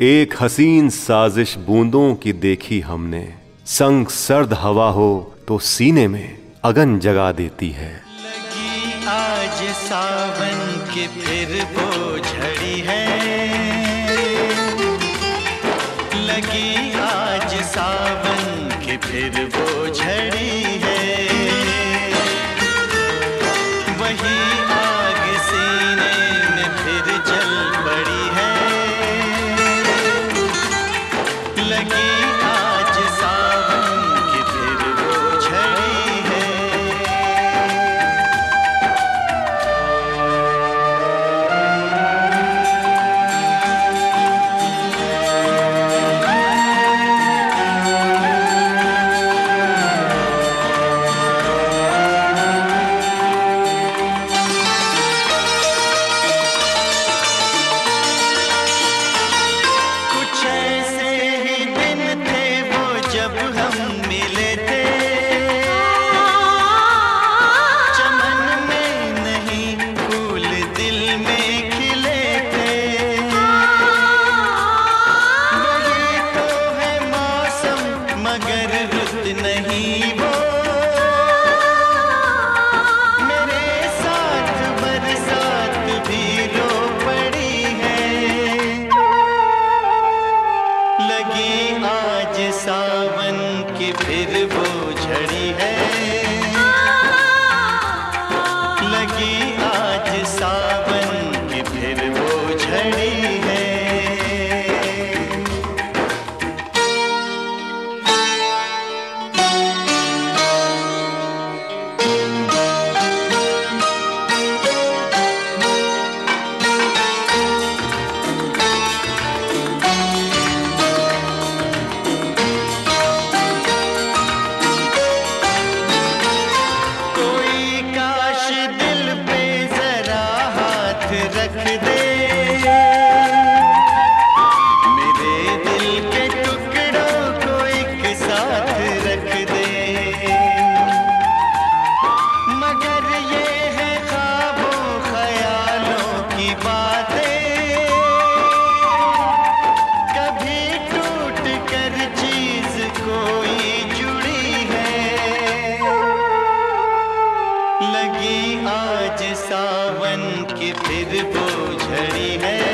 एक हसीन साजिश बूंदों की देखी हमने। संग सर्द हवा हो तो सीने में अगन जगा देती है। लगी आज सावन के फिर वो झड़ी है। लगी आज सावन के फिर वो झड़ी कि फिर वो झड़ी है। आज सावन की फिर बोझड़ी है।